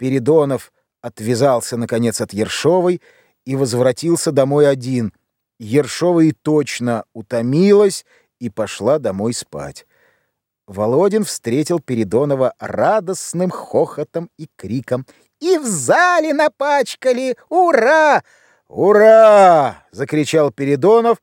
Передонов отвязался, наконец, от Ершовой и возвратился домой один. Ершова и точно утомилась и пошла домой спать. Володин встретил Передонова радостным хохотом и криком. «И в зале напачкали! Ура! Ура!» — закричал Передонов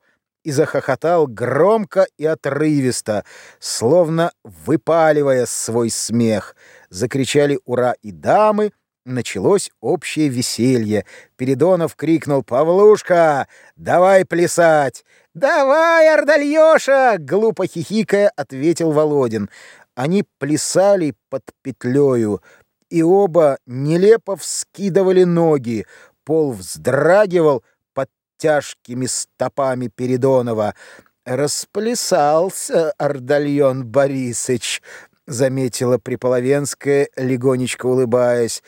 и захохотал громко и отрывисто, словно выпаливая свой смех. Закричали «Ура!» и дамы, началось общее веселье. Передонов крикнул «Павлушка, давай плясать!» «Давай, Ордальёша!» — глупо хихикая ответил Володин. Они плясали под петлею, и оба нелепо вскидывали ноги. Пол вздрагивал тяжкими стопами Передонова. «Расплясался Ордальон Борисыч», — заметила Приполовенская, легонечко улыбаясь.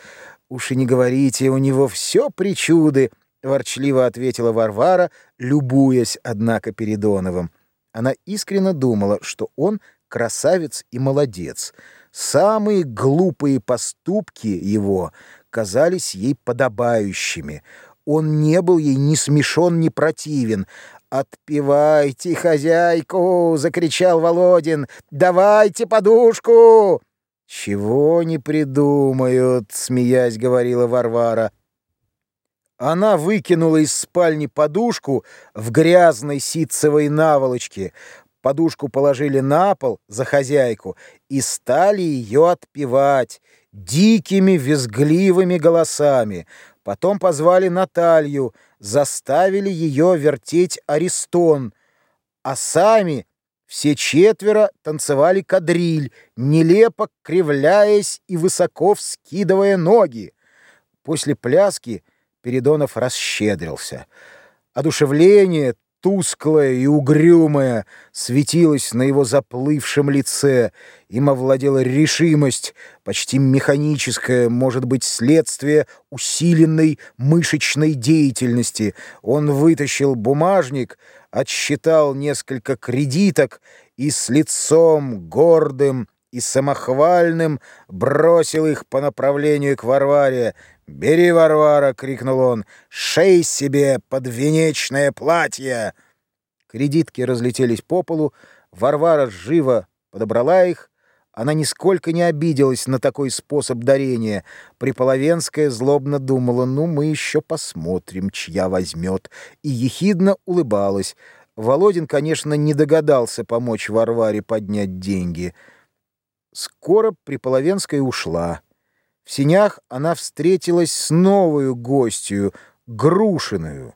«Уж и не говорите, у него все причуды», — ворчливо ответила Варвара, любуясь, однако, Передоновым. Она искренне думала, что он красавец и молодец. Самые глупые поступки его казались ей подобающими. Он не был ей ни смешон, ни противен. «Отпевайте хозяйку!» — закричал Володин. «Давайте подушку!» «Чего не придумают», — смеясь говорила Варвара. Она выкинула из спальни подушку в грязной ситцевой наволочке. Подушку положили на пол за хозяйку и стали ее отпевать дикими визгливыми голосами. Потом позвали Наталью, заставили ее вертеть арестон, а сами все четверо танцевали кадриль, нелепо кривляясь и высоко вскидывая ноги. После пляски Передонов расщедрился. Одушевление, тусклое и угрюмое, светилось на его заплывшем лице. Им овладела решимость, почти механическая, может быть, следствие усиленной мышечной деятельности. Он вытащил бумажник, отсчитал несколько кредиток и с лицом гордым и самохвальным бросил их по направлению к Варваре. «Бери, Варвара!» — крикнул он. «Шей себе подвенечное платье!» Кредитки разлетелись по полу. Варвара живо подобрала их. Она нисколько не обиделась на такой способ дарения. Приполовенская злобно думала, ну, мы еще посмотрим, чья возьмет, и ехидно улыбалась. Володин, конечно, не догадался помочь Варваре поднять деньги. Скоро Приполовенская ушла. В синях она встретилась с новою гостью, Грушиную.